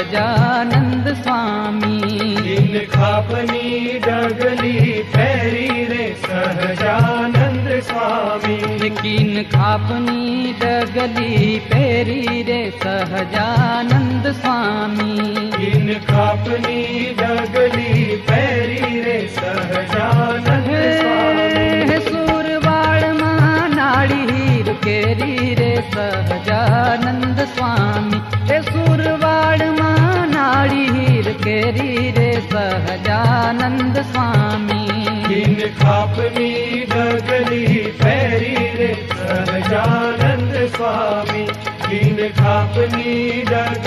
गजानन्द स्वामी। खापनी डगली जान रे सहजानन्द स्वामी। यकीन खापनी डगली पेरी रे सहजानन्द स्वामी। किन खापनी डगली पेरी रे सहजानन्द स्वामी। सूरवाड़ महानाड़ी किगलीरे रे सूरवा सहजानन्द स्वामी दिन खापनी रे सहजानन्द स्वामी दिन खापनी दर्ग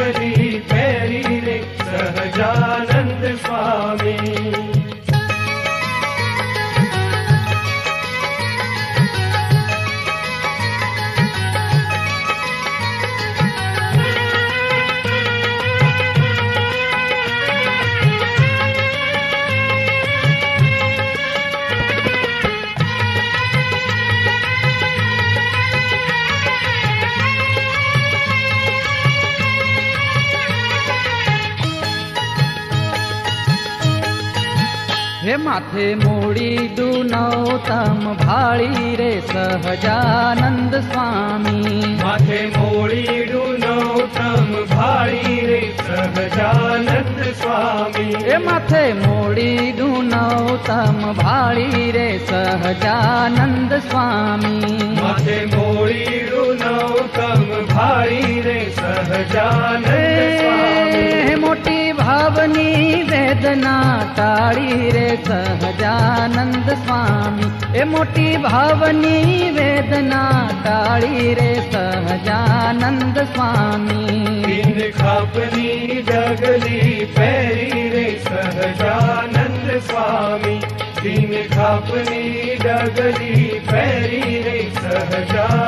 હે માથે મોડી દુનૌતમ ભાળી રે સહજાનંદ સ્વામી માથે મોડીડું નૌતમ ભાળી રે સહજાનંદ સ્વામી એ માથે મોડી દુનૌતમ ભાળી રે સહજાનંદ સ્વામી માથે મોડીડું નૌતમ ભાળી રે સહજાનંદ સ્વામી હે મોટી पावनी वेदना ताड़ी रे सहजान स्वामी। ए मोटी भावनी वेदना ताड़ी रे सहजानन्द स्वामी। खापनी जगली पैरी रे सहजानन्द स्वामी। सहजान जगली पैरी रे सहजान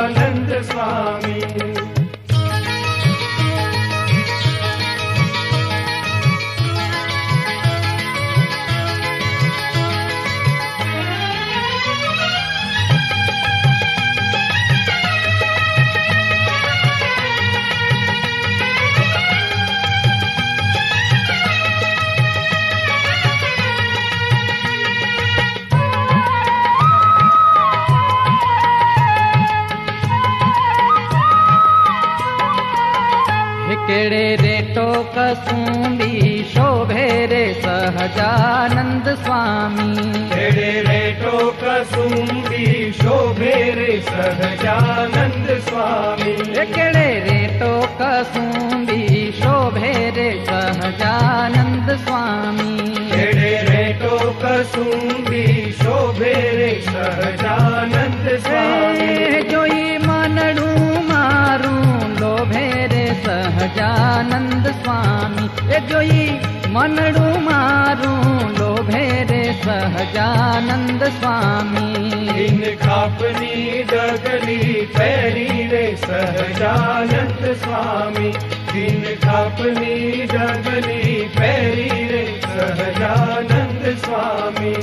रेटो कसूंबी शोभे रे सहजानंद स्वामी। तेरे रेटो कसुंबी शोभे रे सहजानंद स्वामी। हिकिड़े रेटो कसूंबी शोभे रे सहजानंद स्वामी। रेटो शोभे रे सहजानंद स्वामी स्वामी मनो भेरे सहजान स्वामीन कापनी डगली पेरि सहजान स्वामी हि कापली डगली पेरि सहजान स्वामी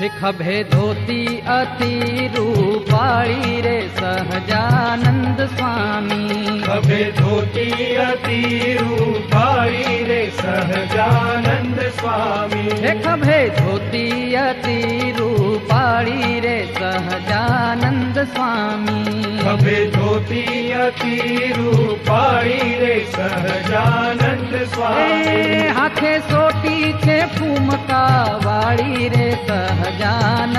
धोती अति रूपाणी रे सहजानन्द स्वामी। खभे धोती अति रूपाणी रे सहजानन्द स्वामी। भे धोती अति रूपाणी रे सहजानन्द स्वामी। खभे धोती अति रूपाणी रे सहजानन्द स्वामी। हाथे सोट भूमकावाडीरे तहजान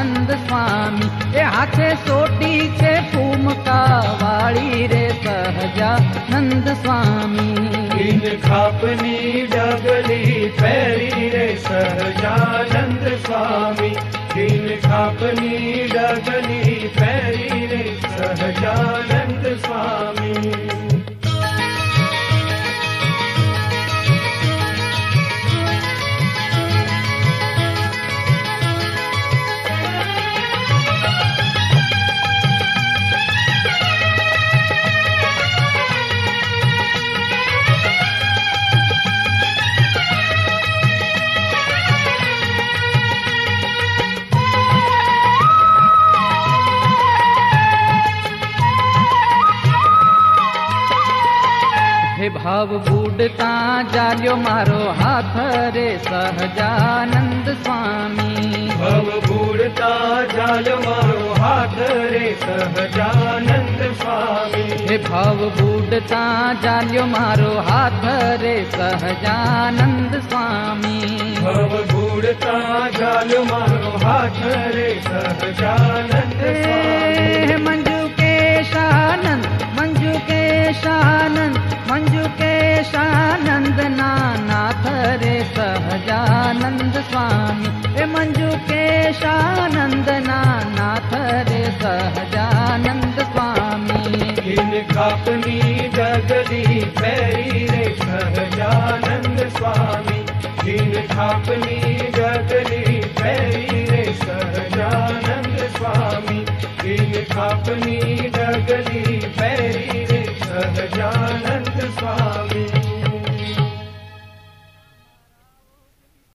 स्वामी। ए हाथे सोटी छे फूमका के रे तहजान स्वामी। इन खापनी डगली फैरी रे सहजान स्वामी। इन खापनी डगली दिल रे सहजान स्वामी। भाव बुट ता मारो हाथ रे सहजानंद स्वामी। भाव बूडता जालियो मारो हाथ रे सहजानंद स्वामी। भाव बुट ता मारो हाथ रे सहजानंद स्वामी। भाव बूडता जालियो मारो हाथ रे सहजानंद स्वामी। स्वामी। मञ्जु केशान नानाथरे सजानन्द स्वामी। हि कापनी जगली भरीरे सहजानन्द स्वामी। हिल कापनी जगली भरीरे सहजानन्द स्वामी। हिल कापनी